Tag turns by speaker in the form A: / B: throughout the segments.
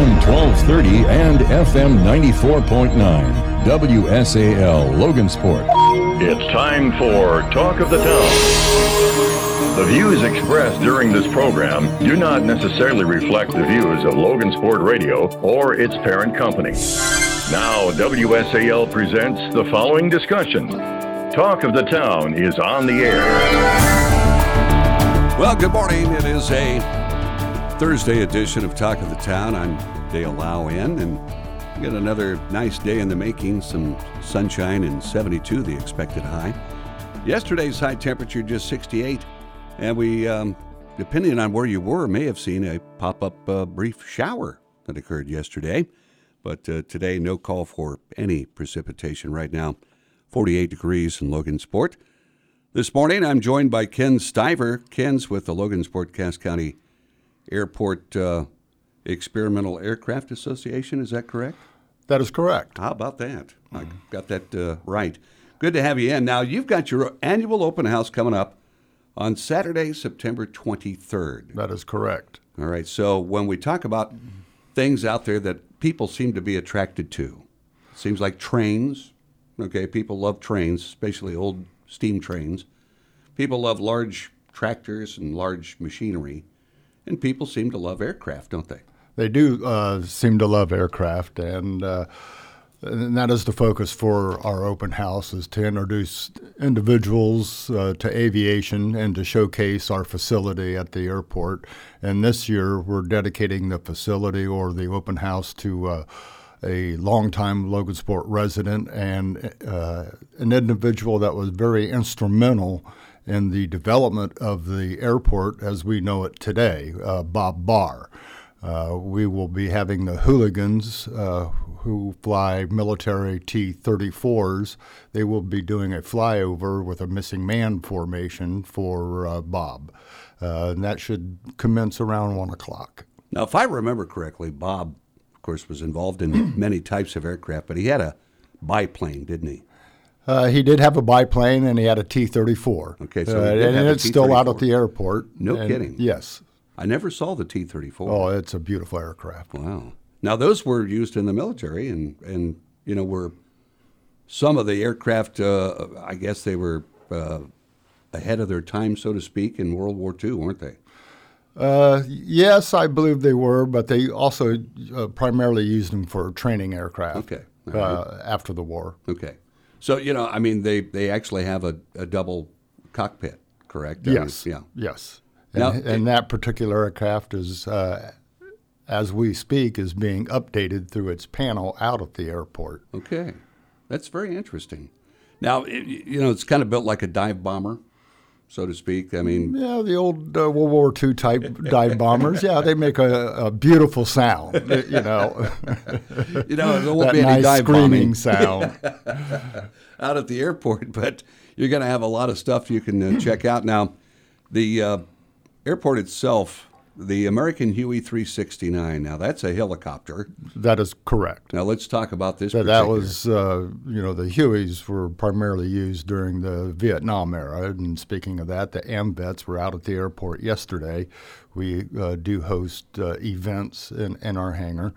A: AM 1230 and FM 94.9. WSAL Logansport.
B: It's time for Talk of the Town. The views expressed during this program do not necessarily reflect the views of Logan Logansport Radio or its parent company. Now, WSAL presents the following discussion. Talk of the Town is on the air.
C: Well, good morning. It is a Thursday edition of Talk of the Town. I'm Dale in, and we got another nice day in the making. Some sunshine and 72, the expected high. Yesterday's high temperature just 68, and we, um, depending on where you were, may have seen a pop up uh, brief shower that occurred yesterday. But uh, today, no call for any precipitation right now. 48 degrees in Logansport. This morning, I'm joined by Ken Stiver. Ken's with the Logansport Cass County Airport uh, Experimental Aircraft Association. Is that correct?
D: That is correct.
C: How about that? I got that uh, right. Good to have you in. Now, you've got your annual open house coming up on Saturday, September 23rd.
D: That is correct.
C: All right. So, when we talk about things out there that people seem to be attracted to, seems like trains. Okay. People love trains, especially old steam trains. People love large tractors and large machinery. And people seem to love aircraft, don't they?
D: They do uh, seem to love aircraft, and, uh, and that is the focus for our open house is to introduce individuals uh, to aviation and to showcase our facility at the airport. And this year, we're dedicating the facility or the open house to uh, a longtime Logansport resident and uh, an individual that was very instrumental in the development of the airport as we know it today, uh, Bob Barr. Uh, we will be having the hooligans uh, who fly military T 34s. They will be doing a flyover with a missing man formation for uh, Bob. Uh, and that should commence around 1 o'clock.
C: Now, if I remember correctly, Bob, of course, was involved in many types of aircraft, but he had a biplane, didn't he?
D: Uh, he did have a biplane and he had a T 34.
C: Okay, so
D: uh, and it's still out at the airport.
C: No
D: And-
C: kidding.
D: Yes.
C: I never saw the T 34.
D: Oh, it's a beautiful aircraft.
C: Wow. Now, those were used in the military, and, and you know, were some of the aircraft, uh, I guess they were uh, ahead of their time, so to speak, in World War II, weren't they?
D: Uh, yes, I believe they were, but they also uh, primarily used them for training aircraft.
C: Okay.
D: Uh, after the war.
C: Okay. So, you know, I mean, they, they actually have a, a double cockpit, correct? I mean,
D: Yes.
C: yeah.
D: Yes.
C: Now,
D: And, and that particular aircraft is, uh, as we speak, is being updated through its panel out at the airport.
C: Okay. That's very interesting. Now, it, you know, it's kind of built like a dive bomber, so to speak. I mean,
D: Yeah, the old uh, World War II type dive bombers. Yeah, they make a, a beautiful sound. You know,
C: you know, there won't be any
D: nice
C: dive
D: screaming
C: bombing
D: sound.
C: out at the airport, but you're going to have a lot of stuff you can uh, check out. Now, the uh, airport itself, the American Huey 369. Now, that's a helicopter.
D: That is correct.
C: Now, let's talk about this.
D: That, that was, uh, you know, the Hueys were primarily used during the Vietnam era. And speaking of that, the AMVETs were out at the airport yesterday. We uh, do host uh, events in, in our hangar,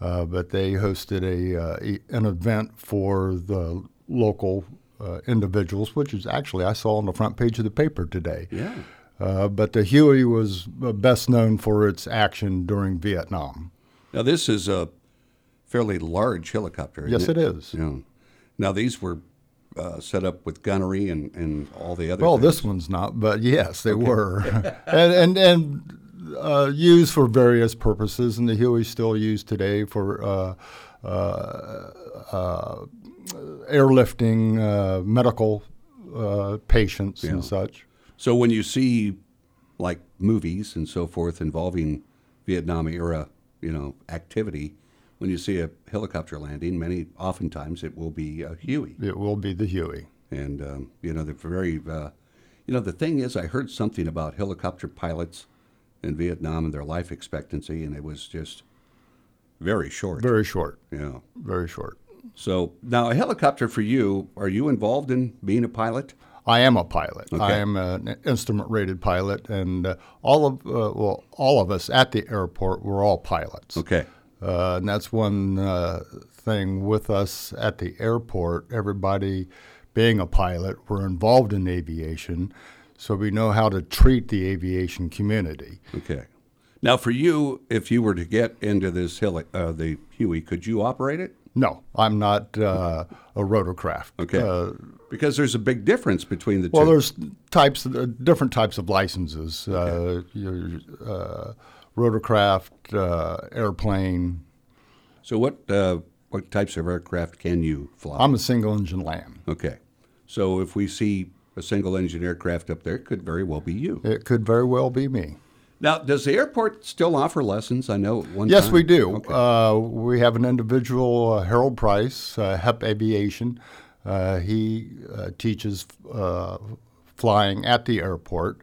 D: uh, but they hosted a uh, an event for the local uh, individuals, which is actually I saw on the front page of the paper today.
C: Yeah.
D: Uh, but the Huey was uh, best known for its action during Vietnam.
C: Now, this is a fairly large helicopter.
D: Yes, it is.
C: Yeah. Now, these were uh, set up with gunnery and, and all the other
D: Well,
C: things.
D: this one's not, but yes, they were, and and, and uh, used for various purposes, and the Huey's still used today for uh, uh, uh, airlifting uh, medical uh, patients
C: Yeah.
D: and such.
C: So when you see like movies and so forth involving Vietnam era, you know, activity, when you see a helicopter landing, many oftentimes it will be a Huey,
D: It will be the Huey.
C: and um, you know they're very. Uh, you know, the thing is, I heard something about helicopter pilots in Vietnam and their life expectancy, and it was just very short.
D: Very short,
C: yeah.
D: very short.
C: So now a helicopter for you. Are you involved in being a pilot?
D: I am a pilot. I am an instrument-rated pilot, and uh, all of uh, well, all of us at the airport we're all pilots.
C: Okay.
D: Uh, and that's one uh, thing with us at the airport. Everybody, being a pilot, we're involved in aviation, so we know how to treat the aviation community.
C: Okay. Now, for you, if you were to get into this Heli- uh, the Huey, could you operate it?
D: No, I'm not uh, a rotorcraft.
C: Okay.
D: Uh,
C: because there's a big difference between the
D: well,
C: two.
D: there's types, uh, different types of licenses. Uh, your uh, rotorcraft, uh, airplane.
C: So, what uh, what types of aircraft can you fly?
D: I'm a single engine land.
C: okay. So, if we see a single engine aircraft up there, it could very well be you.
D: It could very well be me.
C: Now, does the airport still offer lessons? I know one
D: Yes,
C: time-
D: we do.
C: Okay.
D: Uh, we have an individual, uh, Harold Price, uh, HEP Aviation. Uh, he uh, teaches uh, flying at the airport,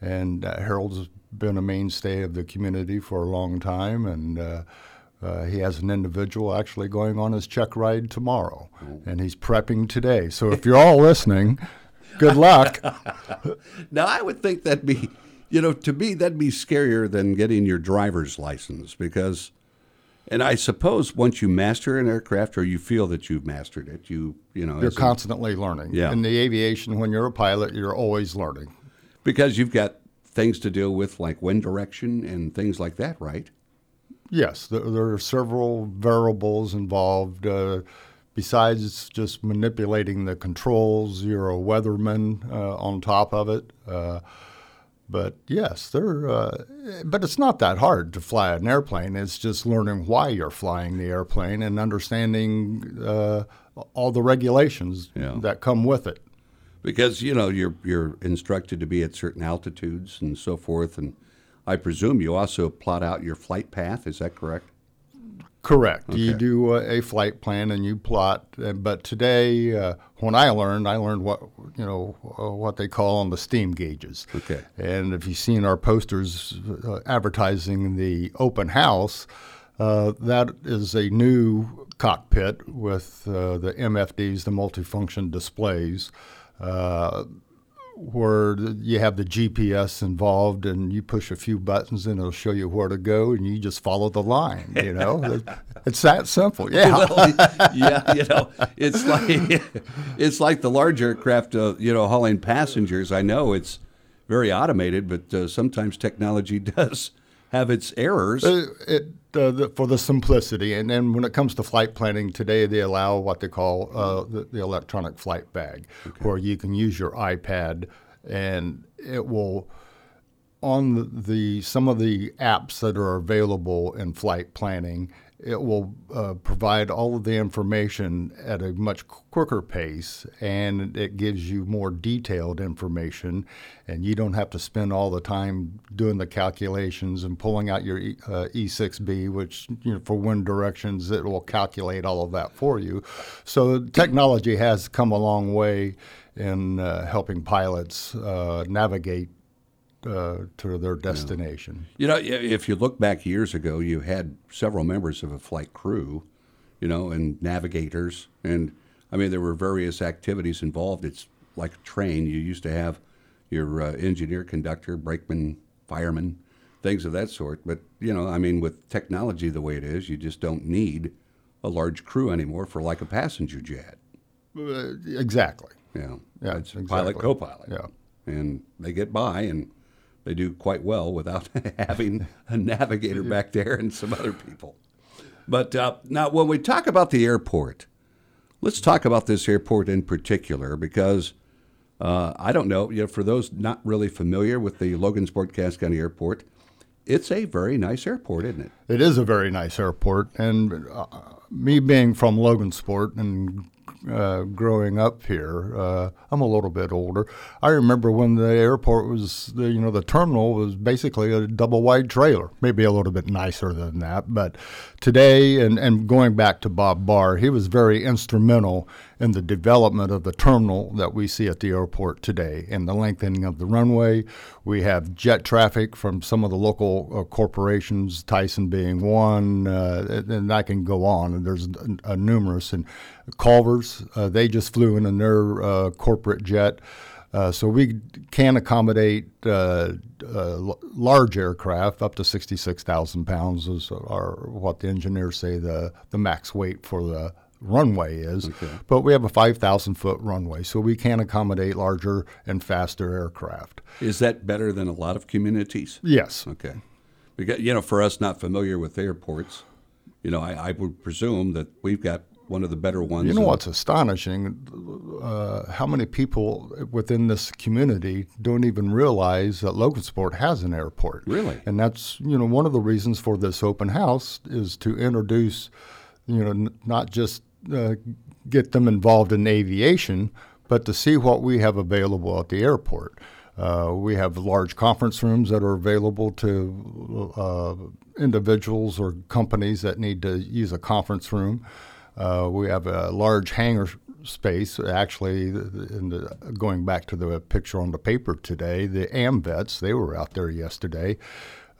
D: and uh, Harold's been a mainstay of the community for a long time. And uh, uh, he has an individual actually going on his check ride tomorrow, and he's prepping today. So if you're all listening, good luck.
C: Now, I would think that'd be, you know, to me, that'd be scarier than getting your driver's license because, and I suppose once you master an aircraft or you feel that you've mastered it, you, you know,
D: You're
C: as a-
D: constantly learning.
C: Yeah.
D: In the aviation, when you're a pilot, you're always learning.
C: because you've got things to deal with like wind direction and things like that, right?
D: Yes, there, there are several variables involved. Uh, besides just manipulating the controls, you're a weatherman uh, on top of it. Uh, but yes, there. Uh, but it's not that hard to fly an airplane. It's just learning why you're flying the airplane and understanding uh, all the regulations
C: Yeah.
D: that come with it.
C: Because you know you're you're instructed to be at certain altitudes and so forth, and I presume you also plot out your flight path. Is that correct?
D: Correct. You do a, a flight plan and you plot. uh, But today, uh, when I learned, I learned what you know uh, what they call on the steam gauges.
C: Okay.
D: And if you've seen our posters uh, advertising the open house, uh, that is a new cockpit with uh, the MFDs, the multifunction displays. Where you have the GPS involved and you push a few buttons and it'll show you where to go and you just follow the line, you know? It's that simple. Yeah.
C: Well, yeah, you know, it's like it's like the large aircraft, uh, you know, hauling passengers. I know it's very automated, but uh, sometimes technology does have its errors.
D: Uh, it, uh, the, for the simplicity. And then when it comes to flight planning, today they allow what they call uh, the, the electronic flight bag, where you can use your iPad and it will on the, the some of the apps that are available in flight planning, it will uh, provide all of the information at a much quicker pace, and it gives you more detailed information, and you don't have to spend all the time doing the calculations and pulling out your e, uh, E6B, which you know for wind directions it will calculate all of that for you. So technology has come a long way in uh, helping pilots uh, navigate uh, to their destination.
C: You know, if you look back years ago, you had several members of a flight crew, you know, and navigators, and I mean there were various activities involved. It's like a train. You used to have your uh, engineer, conductor, brakeman, fireman, things of that sort. But you know, I mean, with technology the way it is, you just don't need a large crew anymore for like a passenger jet.
D: Uh, exactly.
C: Know,
D: Yeah,
C: it's
D: exactly.
C: pilot, co-pilot.
D: Yeah.
C: and they get by and they do quite well without having a navigator back there and some other people. But uh, now, when we talk about the airport, let's talk about this airport in particular because uh, I don't know, you know, for those not really familiar with the Logansport Cass County Airport, it's a very nice airport, isn't it?
D: It is a very nice airport, and uh, me being from Logansport and uh, growing up here, uh, I'm a little bit older. I remember when the airport was, the, you know, the terminal was basically a double wide trailer, maybe a little bit nicer than that. But today, and, and going back to Bob Barr, he was very instrumental in the development of the terminal that we see at the airport today and the lengthening of the runway. We have jet traffic from some of the local uh, corporations, Tyson being one, uh, and I can go on. And there's a numerous. And Culver's, uh, they just flew in in their uh, corporate jet. Uh, so we can accommodate uh, uh, large aircraft up to 66,000 pounds is our, what the engineers say the, the max weight for the runway is. Okay. But we have a 5,000 foot runway, so we can accommodate larger and faster aircraft.
C: Is that better than a lot of communities?
D: Yes.
C: Okay. Because, you know, for us not familiar with airports, you know, I, I would presume that we've got one of the better ones.
D: You know what's astonishing? Uh, how many people within this community don't even realize that Logansport has an airport?
C: Really?
D: And that's you know one of the reasons for this open house is to introduce, you know, n- not just uh, get them involved in aviation, but to see what we have available at the airport. Uh, we have large conference rooms that are available to uh, individuals or companies that need to use a conference room. Uh, we have a large hangar space. Actually, the, going back to the picture on the paper today, the AMVETs, they were out there yesterday.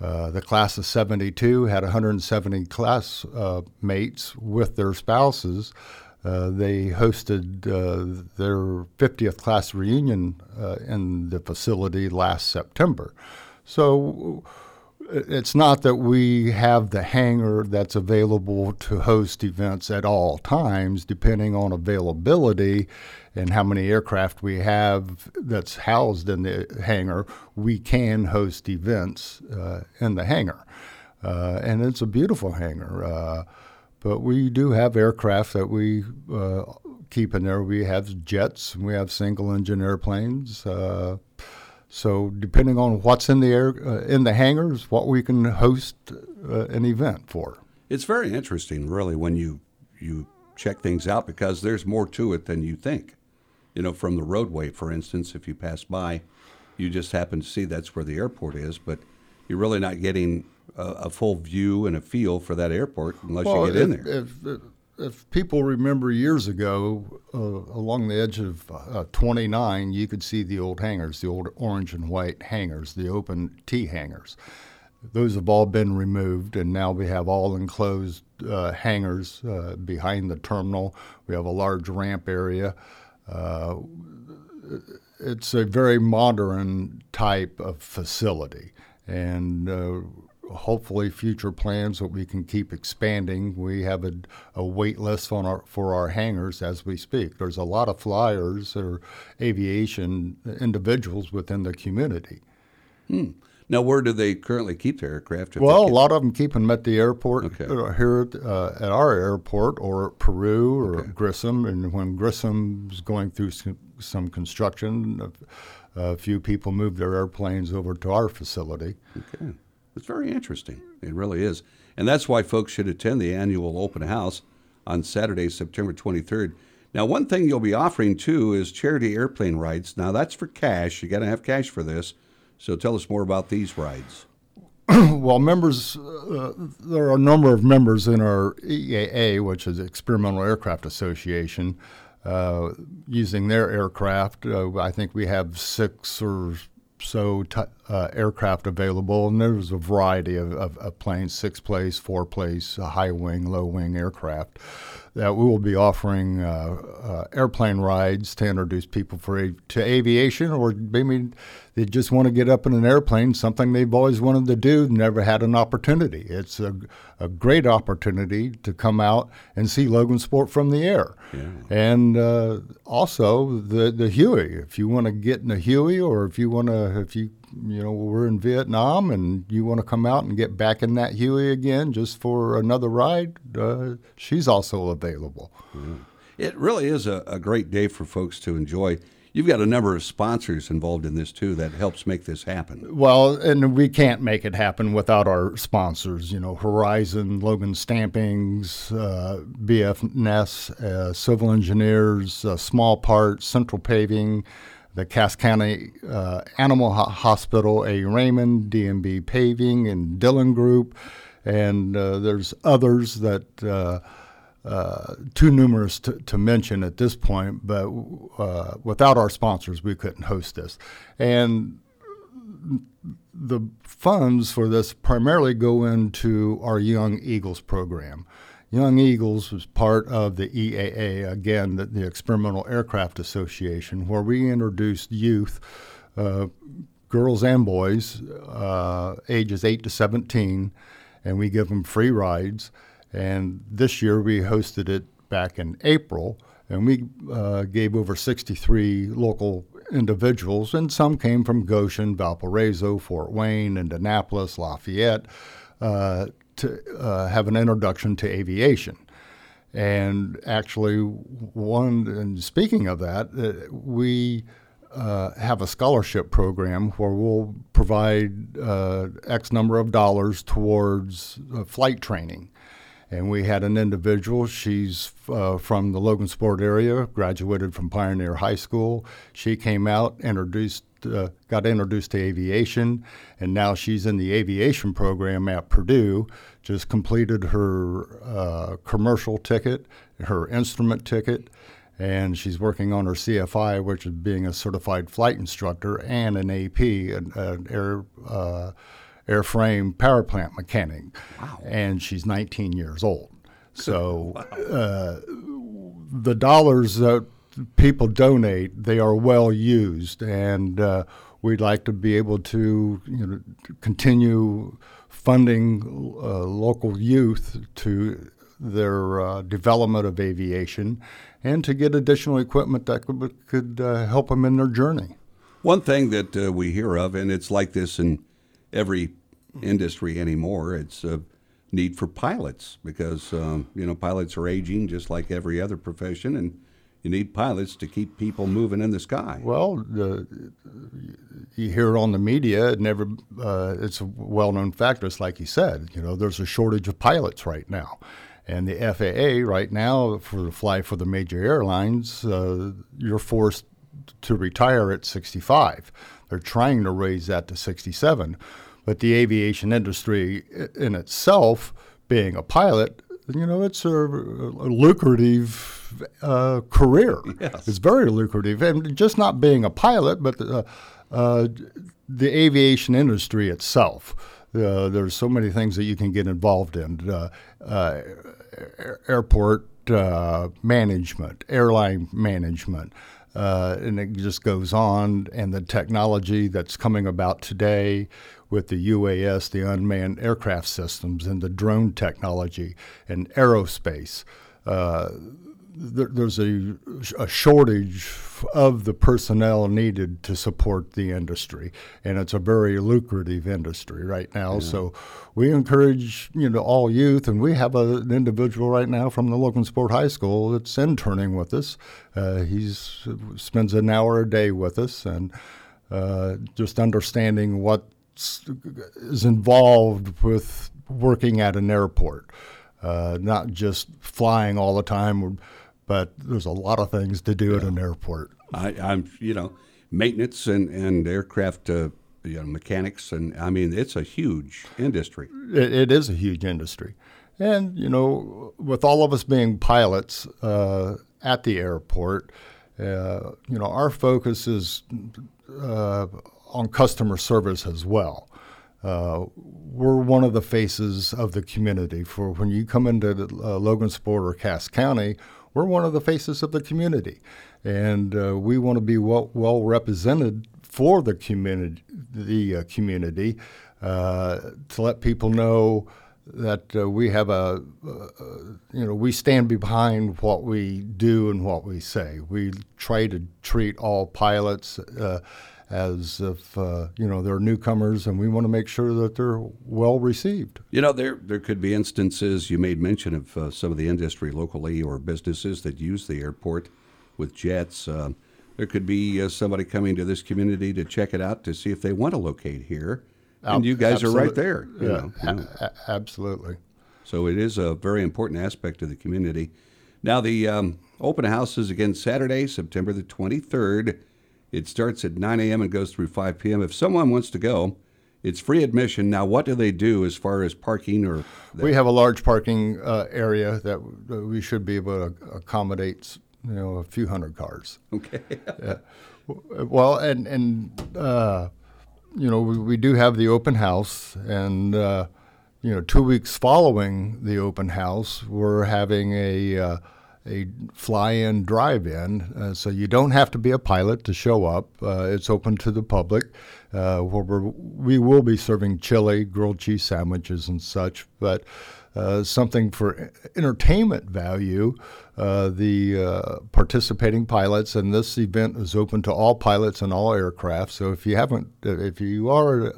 D: Uh, the class of 72 had 170 class uh, mates with their spouses. Uh, they hosted uh, their 50th class reunion uh, in the facility last September. So it's not that we have the hangar that's available to host events at all times, depending on availability and how many aircraft we have that's housed in the hangar. We can host events uh, in the hangar, uh, and it's a beautiful hangar. Uh, but we do have aircraft that we uh, keep in there. We have jets, we have single engine airplanes. So depending on what's in the air uh, in the hangars, what we can host uh, an event for.
C: It's very interesting, really, when you you check things out because there's more to it than you think. You know, from the roadway, for instance, if you pass by, you just happen to see that's where the airport is, but you're really not getting a, a full view and a feel for that airport unless
D: well,
C: you get in there.
D: If people remember years ago, uh, along the edge of uh, 29, you could see the old hangars, the old orange and white hangars, the open T hangars. Those have all been removed, and now we have all enclosed uh, hangars uh, behind the terminal. We have a large ramp area. Uh, it's a very modern type of facility, and uh, hopefully future plans that we can keep expanding. We have a, a wait list on our, for our hangars as we speak. There's a lot of flyers or aviation individuals within the community.
C: Hmm. Now, where do they currently keep their aircraft?
D: Well, a lot of them keep them at the airport
C: okay.
D: uh, here at, uh, at, our airport or Peru or okay. Grissom. And when Grissom's going through some, some construction, a, a, few people move their airplanes over to our facility.
C: Okay. It's very interesting. It really is. And that's why folks should attend the annual open house on Saturday, September 23rd. Now, one thing you'll be offering too is charity airplane rides. Now, that's for cash. You got to have cash for this. So, tell us more about these rides.
D: well, members, uh, there are a number of members in our EAA, which is Experimental Aircraft Association, uh, using their aircraft. Uh, I think we have six or so uh, aircraft available, and there's a variety of, of, of planes six place, four place, high wing, low wing aircraft that we will be offering uh, uh, airplane rides to introduce people for to aviation, or maybe they just want to get up in an airplane, something they've always wanted to do, never had an opportunity. It's a, a great opportunity to come out and see Logansport from the air,
C: yeah.
D: and uh, also the the Huey. If you want to get in a Huey, or if you want to, if you you know, we're in Vietnam and you want to come out and get back in that Huey again just for another ride, uh, she's also available.
C: Yeah. It really is a, a, great day for folks to enjoy. You've got a number of sponsors involved in this too that helps make this happen.
D: Well, and we can't make it happen without our sponsors. You know, Horizon, Logan Stampings, uh, BF Ness, uh, Civil Engineers, uh, Small Parts, Central Paving the Cass County uh, Animal Ho- Hospital, A. Raymond, DMB Paving, and Dillon Group, and uh, there's others that uh, uh too numerous to, to, mention at this point. But uh, without our sponsors, we couldn't host this, and the funds for this primarily go into our Young Eagles program. Young Eagles was part of the EAA, again, the, the Experimental Aircraft Association, where we introduced youth, uh, girls and boys, uh, ages 8 to 17, and we give them free rides. And this year we hosted it back in April, and we uh, gave over 63 local individuals, and some came from Goshen, Valparaiso, Fort Wayne, Indianapolis, Lafayette, uh, to uh, have an introduction to aviation. And actually, one, and speaking of that, uh, we uh, have a scholarship program where we'll provide uh, X number of dollars towards uh, flight training. And we had an individual, she's uh, from the Logansport area, graduated from Pioneer High School. She came out, introduced, uh, got introduced to aviation, and now she's in the aviation program at Purdue. Just completed her uh, commercial ticket, her instrument ticket, and she's working on her CFI, which is being a certified flight instructor and an AP, an, an air uh, airframe power plant mechanic.
C: Wow.
D: And she's 19 years old. So uh, the dollars that people donate, they are well used, and uh, we'd like to be able to you know, continue funding uh, local youth to their uh, development of aviation and to get additional equipment that could, could uh, help them in their journey.
C: One thing that uh, we hear of, and it's like this in every industry anymore, it's a need for pilots because um, you know pilots are aging just like every other profession, and you need pilots to keep people moving in the sky.
D: Well, the, you hear it on the media. It never. Uh, it's a well-known fact. Just like you said, you know, there's a shortage of pilots right now, and the FAA right now for the fly for the major airlines, uh, you're forced to retire at 65. They're trying to raise that to 67, but the aviation industry in itself, being a pilot, you know, it's a, a lucrative uh, career.
C: Yes.
D: It's very lucrative, and just not being a pilot, but the, uh, the aviation industry itself. Uh, there's so many things that you can get involved in: uh, uh, airport uh, management, airline management. Uh, and it just goes on. And the technology that's coming about today with the UAS, the unmanned aircraft systems, and the drone technology and aerospace. Uh, there, there's a, a, shortage of the personnel needed to support the industry, and it's a very lucrative industry right now. Yeah. So we encourage you know all youth, and we have a, an individual right now from the Logansport High School that's interning with us. Uh, he's spends an hour a day with us, and uh, just understanding what is involved with working at an airport. Uh, not just flying all the time, but there's a lot of things to do yeah. at an airport.
C: I, am you know, maintenance and, and aircraft uh, you know, mechanics, and I mean, it's a huge industry.
D: It, it is a huge industry. And, you know, with all of us being pilots uh, at the airport, uh, you know, our focus is uh, on customer service as well. Uh, we're one of the faces of the community. For when you come into uh, Logansport or Cass County, we're one of the faces of the community, and uh, we want to be well, well represented for the community. The uh, community uh, to let people know that uh, we have a, you know, we stand behind what we do and what we say. We try to treat all pilots as if uh, you know they're newcomers, and we want to make sure that they're well received.
C: You know, there there could be instances you made mention of uh, some of the industry locally or businesses that use the airport with jets. Uh, there could be uh, somebody coming to this community to check it out to see if they want to locate here, and you guys are right there.
D: yeah, know, you know. A- absolutely.
C: So it is a very important aspect of the community. Now the um, open house is again Saturday, September the twenty third it starts at 9 a.m. and goes through 5 p.m. If someone wants to go, it's free admission. Now, what do they do as far as parking or?
D: That? We have a large parking uh, area that we should be able to accommodate, you know, a few hundred cars.
C: Okay.
D: yeah. Well, and and uh, you know we, we, do have the open house, and uh, you know, two weeks following the open house, we're having a uh, a fly-in drive-in, uh, so you don't have to be a pilot to show up. Uh, it's open to the public. Uh, where we will be serving chili, grilled cheese sandwiches, and such, but. Uh, something for entertainment value. Uh, the uh, participating pilots, and this event is open to all pilots and all aircraft. So if you haven't, if you are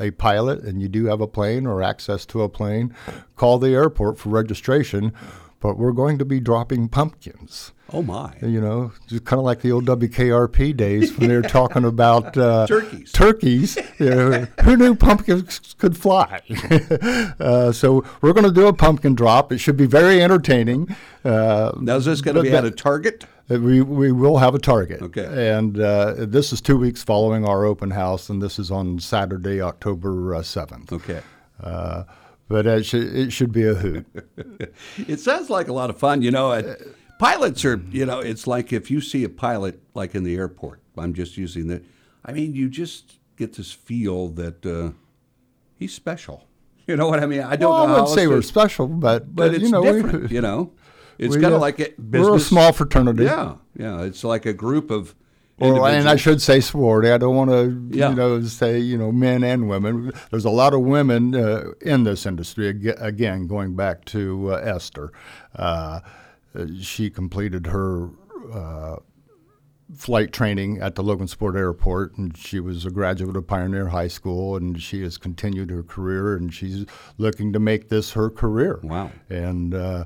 D: a pilot and you do have a plane or access to a plane, call the airport for registration but we're going to be dropping pumpkins.
C: Oh my!
D: You know, just kind of like the old WKRP days when they were talking about uh,
C: turkeys.
D: Turkeys. You know, who knew pumpkins could fly? uh, so we're going to do a pumpkin drop. It should be very entertaining.
C: Uh, now is this going to be at a Target?
D: Uh, we, we will have a target.
C: Okay.
D: And uh, this is two weeks following our open house, and this is on Saturday, October uh, 7th.
C: Okay.
D: But it should, it should be a hoot.
C: it sounds like a lot of fun. You know, uh, pilots are, you know, it's like if you see a pilot like in the airport, I'm just using that. I mean, you just get this feel that uh, he's special. You know what I mean? I don't
D: well,
C: know.
D: I would say we're special, but,
C: but, but it's
D: you know,
C: different.
D: We,
C: you know, it's kind of uh, like it.
D: We're a small fraternity.
C: Yeah, yeah. It's like a group of
D: or, and I should say sorority. I don't want to, yeah. you know, say you know men and women. There's a lot of women uh, in this industry. Again, going back to uh, Esther, uh, she completed her uh, flight training at the Logansport Airport, and she was a graduate of Pioneer High School, and she has continued her career, and she's looking to make this her career.
C: Wow!
D: And uh,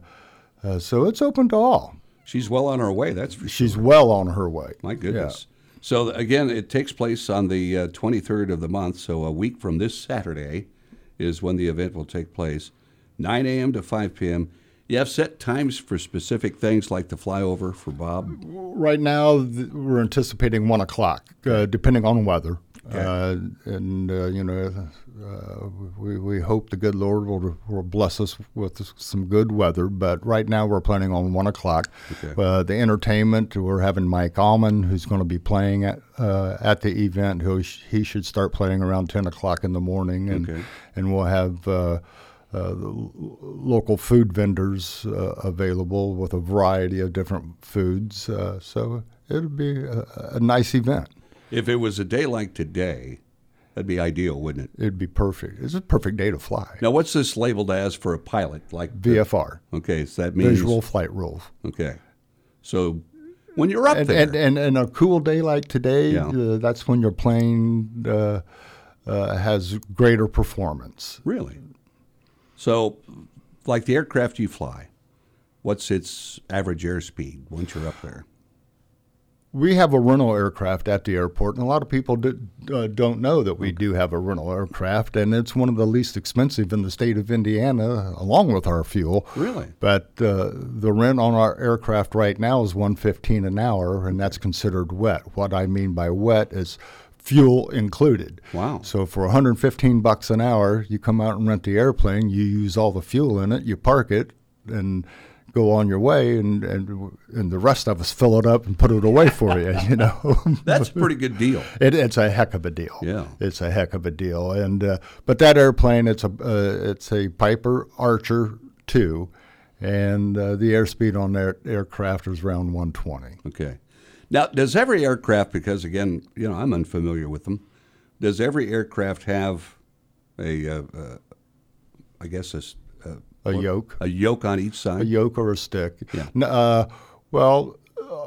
D: uh, so it's open to all.
C: She's well on her way. That's for
D: She's
C: sure.
D: well on her way.
C: My goodness. Yeah. So again, it takes place on the uh, 23rd of the month. So a week from this Saturday is when the event will take place, 9 a.m. to 5 p.m. You have set times for specific things like the flyover for Bob.
D: Right now, we're anticipating one o'clock, uh, depending on weather. Uh, and uh, you know, uh, we, we hope the good Lord will, will bless us with some good weather. But right now we're planning on one o'clock. Okay. Uh, the entertainment we're having Mike Allman who's going to be playing at uh, at the event. Who he should start playing around ten o'clock in the morning, and
C: okay.
D: and we'll have. Uh, uh, local food vendors uh, available with a variety of different foods. Uh, so it'll be a, a, nice event.
C: If it was a day like today, That'd be ideal, wouldn't it?
D: It'd be perfect. It's a perfect day to fly.
C: Now, what's this labeled as for a pilot? Like
D: VFR.
C: The, okay, so that means
D: visual flight rules.
C: Okay, so when you're up
D: and,
C: there,
D: and, and, and, a cool day like today, yeah. uh, that's when your plane uh, uh, has greater performance.
C: Really? So, like the aircraft you fly, what's its average airspeed once you're up there?
D: We have a rental aircraft at the airport, and a lot of people do, uh, don't know that we do have a rental aircraft, and it's one of the least expensive in the state of Indiana, along with our fuel.
C: Really?
D: But uh, the rent on our aircraft right now is one fifteen an hour, and that's considered wet. What I mean by wet is fuel included.
C: Wow.
D: So for 115 bucks an hour, you come out and rent the airplane, you use all the fuel in it, you park it, and go on your way, and, and and the rest of us fill it up and put it away for you. You know,
C: that's a pretty good deal.
D: It, it's a heck of a deal.
C: Yeah,
D: it's a heck of a deal. And uh, but that airplane, it's a uh, it's a Piper Archer two, and uh, the airspeed on that aircraft is around 120.
C: Okay. Now, does every aircraft? Because again, you know, I'm unfamiliar with them. Does every aircraft have a, uh, uh, I guess a
D: a yoke.
C: A yoke on each side?
D: A yoke or a stick.
C: Yeah.
D: Uh, well,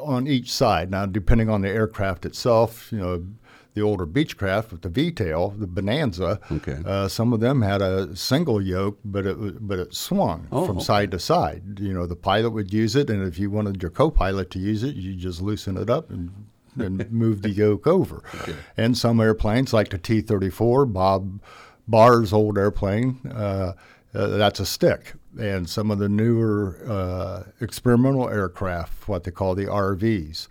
D: on each side. Now, depending on the aircraft itself, you know, the older Beechcraft with the V-tail, the Bonanza,
C: okay.
D: Uh, some of them had a single yoke, but it but it swung
C: oh,
D: from
C: okay.
D: side to side. You know, the pilot would use it, and if you wanted your co-pilot to use it, you just loosen it up and and move the yoke over.
C: Okay.
D: And some airplanes, like the T-34, Bob Barr's old airplane. Uh, uh, that's a stick. And some of the newer uh, experimental aircraft, what they call the RVs.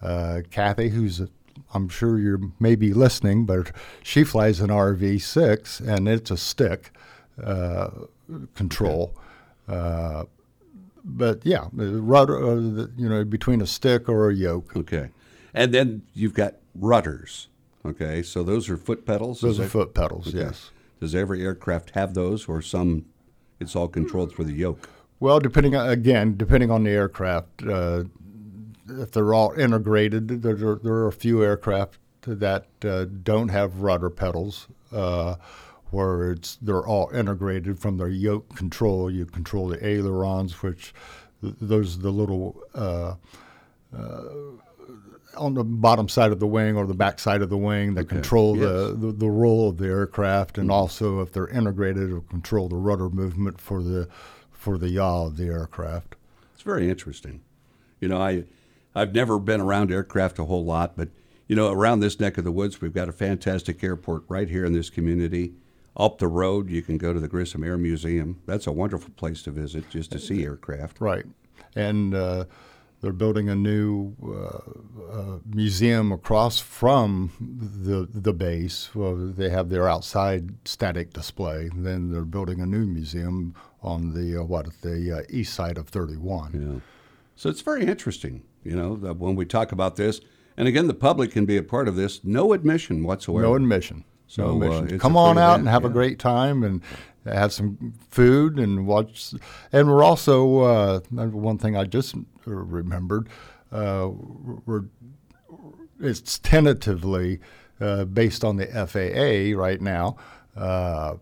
D: Uh, Kathy, who's a, I'm sure you're maybe listening, but she flies an RV six, and it's a stick uh, control. Uh, but yeah, rudder, uh, you know, between a stick or a yoke.
C: Okay, and then you've got rudders. Okay, so those are foot pedals.
D: Those are foot pedals.
C: Okay.
D: Yes.
C: Does every aircraft have those, or some? It's all controlled through the yoke.
D: Well, depending again, depending on the aircraft, uh, if they're all integrated, there, there, there are a few aircraft that uh, don't have rudder pedals, uh, where it's they're all integrated from their yoke control. You control the ailerons, which those are the little uh, uh, on the bottom side of the wing or the back side of the wing that
C: Okay.
D: control
C: Yes.
D: the, the the roll of the aircraft, and also if they're integrated, will control the rudder movement for the for the yaw of the aircraft.
C: It's very interesting. You know, I I've never been around aircraft a whole lot, but you know, around this neck of the woods, we've got a fantastic airport right here in this community. Up the road, you can go to the Grissom Air Museum. That's a wonderful place to visit just to see aircraft.
D: Right, and uh, they're building a new uh, uh, museum across from the the base. Well, they have their outside static display. Then they're building a new museum on the uh, what the uh, east side of 31.
C: Yeah. So it's very interesting, you know, that when we talk about this. And again, the public can be a part of this. No admission whatsoever.
D: No admission.
C: So,
D: no
C: uh,
D: admission. Come on out
C: event,
D: and have a great time and have some food and watch. And we're also uh, one thing I just remembered. Uh, we're it's tentatively uh, based on the FAA right now. Uh,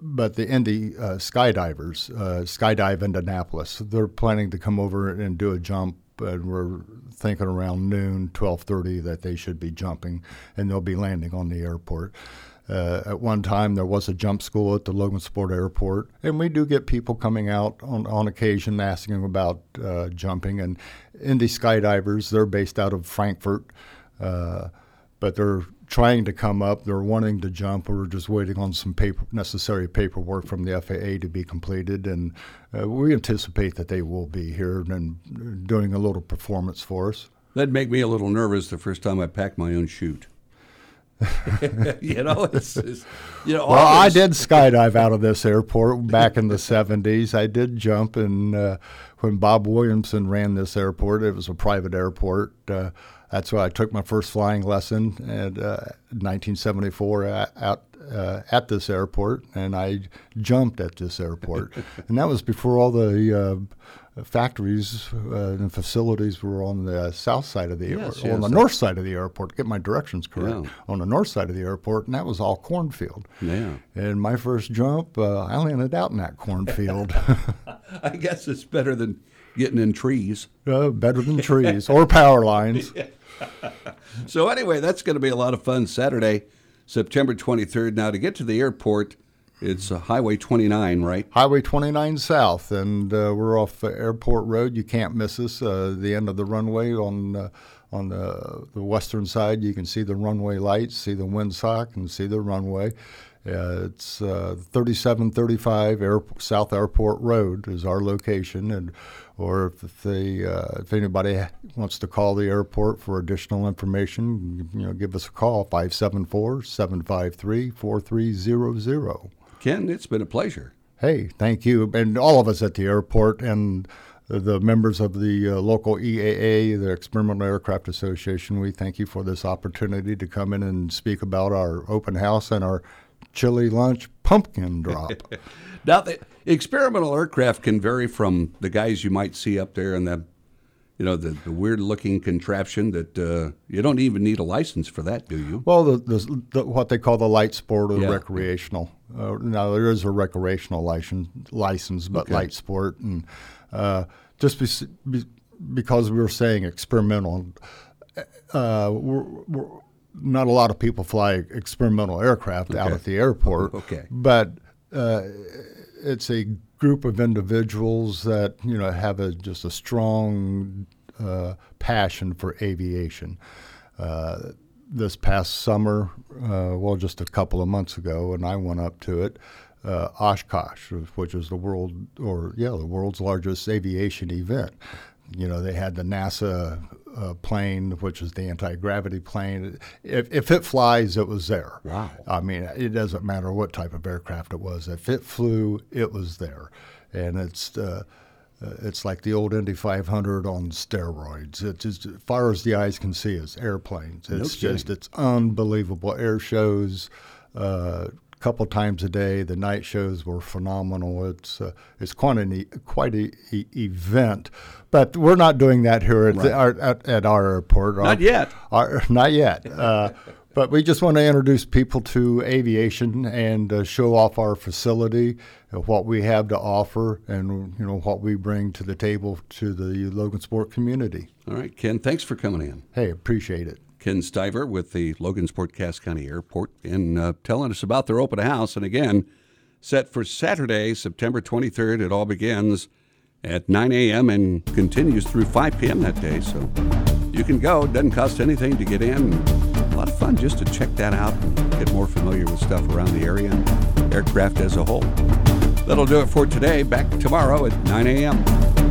D: but the Indy uh, skydivers, uh, skydive Indianapolis, they're planning to come over and do a jump, and we're thinking around noon, twelve thirty, that they should be jumping, and they'll be landing on the airport. Uh, at one time, there was a jump school at the Logansport Airport, and we do get people coming out on, on occasion asking about uh, jumping. And Indy skydivers, they're based out of Frankfort. Uh, but they're trying to come up. They're wanting to jump. We're just waiting on some paper, necessary paperwork from the FAA to be completed, and uh, we anticipate that they will be here and doing a little performance for us.
C: That'd make me a little nervous the first time I packed my own chute. you know, it's, it's you know.
D: Well, I did skydive out of this airport back in the 70s. I did jump, and uh, when Bob Williamson ran this airport, it was a private airport. Uh, that's why I took my first flying lesson in uh, 1974 at, at, uh, at this airport, and I jumped at this airport. and that was before all the uh, factories uh, and facilities were on the south side of the
C: Yes,
D: airport,
C: yes.
D: on the north side of the airport. To get my directions correct.
C: Yeah.
D: On the north side of the airport, and that was all cornfield.
C: Yeah.
D: And my first jump, uh, I landed out in that cornfield.
C: I guess it's better than getting in trees.
D: uh, better than trees or power lines.
C: So anyway, that's going to be a lot of fun Saturday, September 23rd. Now to get to the airport, it's uh, Highway 29, right?
D: Highway 29 South, and uh, we're off uh, Airport Road. You can't miss us. The end of the runway on on the, the western side, you can see the runway lights, see the windsock, and see the runway. Uh, it's uh, 3735 Air, South Airport Road is our location, and or if they uh, if anybody wants to call the airport for additional information, you know, give us a call 574-753-4300.
C: Ken, it's been a pleasure.
D: Hey, thank you, and all of us at the airport, and the members of the uh, local EAA, the Experimental Aircraft Association. We thank you for this opportunity to come in and speak about our open house and our chili lunch pumpkin drop.
C: Now, the experimental aircraft can vary from the guys you might see up there in the, you know, the, the weird-looking contraption that uh, you don't even need a license for that, do you?
D: well, the, the, the what they call the light sport or
C: Yeah.
D: recreational. Uh, now there is a recreational license, license, but
C: Okay.
D: light sport, and uh, just be, be, because we were saying experimental, uh, we're, we're, not a lot of people fly experimental aircraft out at the airport.
C: Okay.
D: But uh, it's a group of individuals that you know have a just a strong uh, passion for aviation. Uh, this past summer, uh, well, just a couple of months ago, and I went up to it. Uh, Oshkosh, which is the world, or yeah, the world's largest aviation event. You know, they had the NASA uh, plane, which is the anti gravity plane. If, if it flies, it was there.
C: Wow.
D: I mean, it doesn't matter what type of aircraft it was. If it flew, it was there, and it's uh, uh, it's like the old Indy 500 on steroids. It's just, as far as the eyes can see, is airplanes. It's
C: kidding.
D: just it's unbelievable. Air shows, uh, couple times a day. The night shows were phenomenal. It's uh, it's quite an e- quite a e- event, but we're not doing that here at,
C: Right.
D: the, our, at, at our airport.
C: Not
D: Our-
C: yet.
D: our, not yet. Uh, but we just want to introduce people to aviation and uh, show off our facility, uh, what we have to offer, and you know what we bring to the table to the Logansport community.
C: All right, Ken, thanks for coming in.
D: Hey, appreciate it.
C: Ken Stiver with the Logansport Cass County Airport and uh, telling us about their open house. And again, set for Saturday, September 23rd. It all begins at 9 a.m. and continues through 5 p.m. that day. So you can go. It doesn't cost anything to get in. A lot of fun just to check that out and get more familiar with stuff around the area and aircraft as a whole. That'll do it for today. Back tomorrow at 9 a.m.